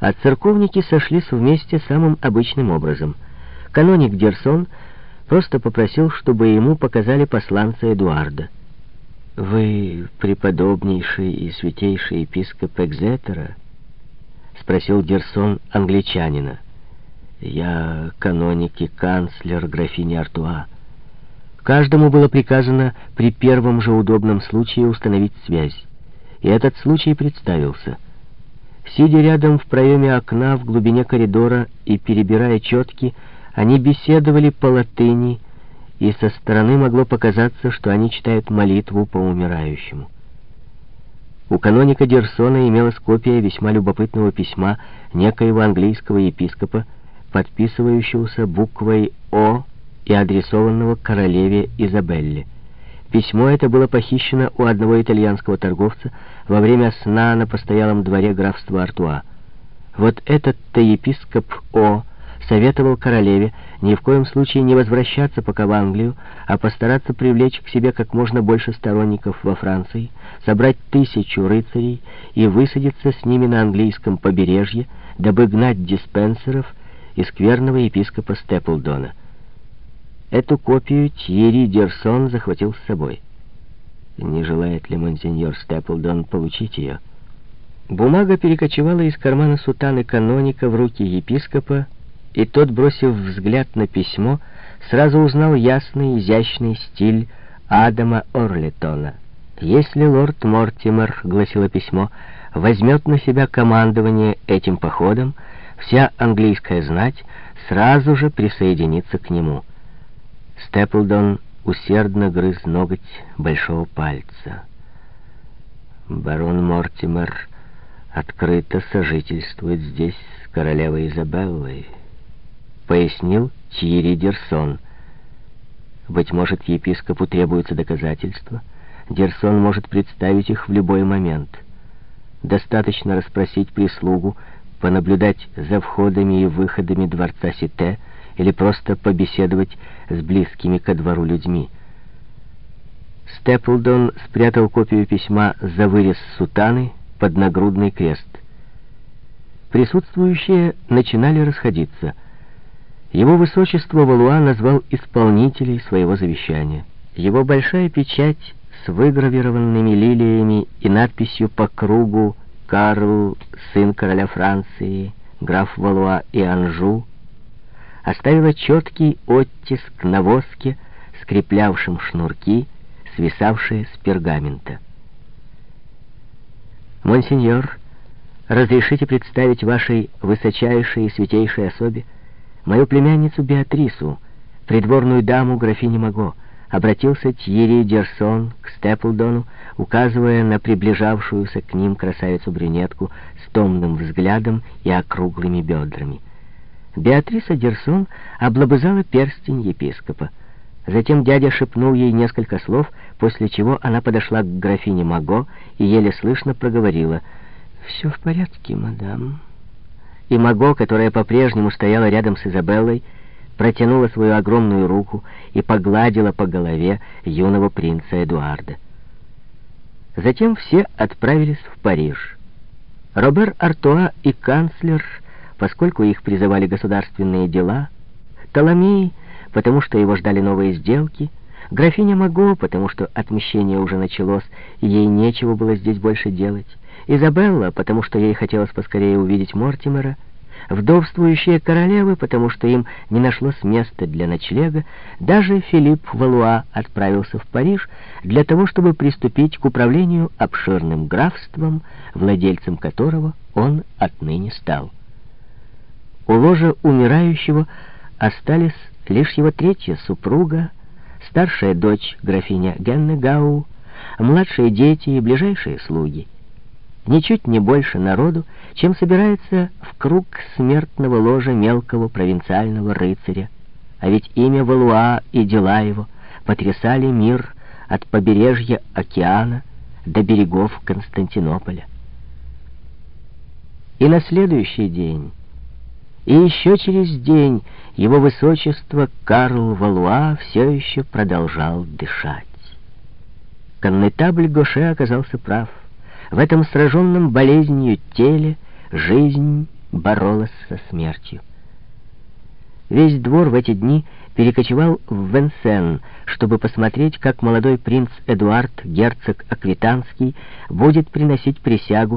А церковники сошлись вместе самым обычным образом. Каноник Дерсон просто попросил, чтобы ему показали посланца Эдуарда. «Вы преподобнейший и святейший епископ Экзетера?» — спросил Дерсон англичанина. «Я каноник и канцлер графини Артуа». Каждому было приказано при первом же удобном случае установить связь. И этот случай представился. Сидя рядом в проеме окна в глубине коридора и перебирая четки, они беседовали по латыни, и со стороны могло показаться, что они читают молитву по умирающему. У каноника Дерсона имелась копия весьма любопытного письма некоего английского епископа, подписывающегося буквой «О» и адресованного королеве Изабелле. Письмо это было похищено у одного итальянского торговца во время сна на постоялом дворе графства Артуа. Вот этот-то епископ О советовал королеве ни в коем случае не возвращаться пока в Англию, а постараться привлечь к себе как можно больше сторонников во Франции, собрать тысячу рыцарей и высадиться с ними на английском побережье, дабы гнать диспенсеров и скверного епископа Степлдона. Эту копию Тьерри Дерсон захватил с собой. Не желает ли монсеньор Степлдон получить ее? Бумага перекочевала из кармана сутаны каноника в руки епископа, и тот, бросив взгляд на письмо, сразу узнал ясный, изящный стиль Адама Орлетона. «Если лорд Мортимер, — гласило письмо, — возьмет на себя командование этим походом, вся английская знать сразу же присоединится к нему». Степлдон усердно грыз ноготь большого пальца. Барон Мортимер открыто сожительствует здесь с королевой Изабеллой пояснил Тьерри Дерсон. Быть может, епископу требуются доказательства. Дерсон может представить их в любой момент. Достаточно расспросить прислугу, понаблюдать за входами и выходами дворца Сите или просто побеседовать с близкими ко двору людьми. Степлдон спрятал копию письма за вырез сутаны под нагрудный крест. Присутствующие начинали расходиться — его высочество Валуа назвал исполнителей своего завещания. Его большая печать с выгравированными лилиями и надписью по кругу «Карл, сын короля Франции, граф Валуа и Анжу» оставила четкий оттиск на воске, скреплявшем шнурки, свисавшие с пергамента. «Монсеньор, разрешите представить вашей высочайшей и святейшей особе мою племянницу Беатрису, придворную даму графини Маго, обратился Тьерри Дерсон к Степлдону, указывая на приближавшуюся к ним красавицу-брюнетку с томным взглядом и округлыми бедрами. Беатриса Дерсон облобызала перстень епископа. Затем дядя шепнул ей несколько слов, после чего она подошла к графине Маго и еле слышно проговорила «Все в порядке, мадам» и Маго, которая по-прежнему стояла рядом с Изабеллой, протянула свою огромную руку и погладила по голове юного принца Эдуарда. Затем все отправились в Париж. Робер Артуа и канцлер, поскольку их призывали государственные дела, Толомей, потому что его ждали новые сделки, графиня Маго, потому что отмещение уже началось, и ей нечего было здесь больше делать, Изабелла, потому что ей хотелось поскорее увидеть Мортимера, вдовствующие королевы, потому что им не нашлось места для ночлега, даже Филипп Валуа отправился в Париж для того, чтобы приступить к управлению обширным графством, владельцем которого он отныне стал. У ложа умирающего остались лишь его третья супруга, старшая дочь графиня Геннегау, младшие дети и ближайшие слуги — ничуть не больше народу, чем собирается в круг смертного ложа мелкого провинциального рыцаря. А ведь имя Валуа и дела его потрясали мир от побережья океана до берегов Константинополя. И на следующий день, и еще через день его высочество Карл Валуа все еще продолжал дышать. Коннетабль Гоше оказался прав — в этом сраженном болезнью теле жизнь боролась со смертью. Весь двор в эти дни перекочевал в Венсен, чтобы посмотреть, как молодой принц Эдуард, герцог Аквитанский, будет приносить присягу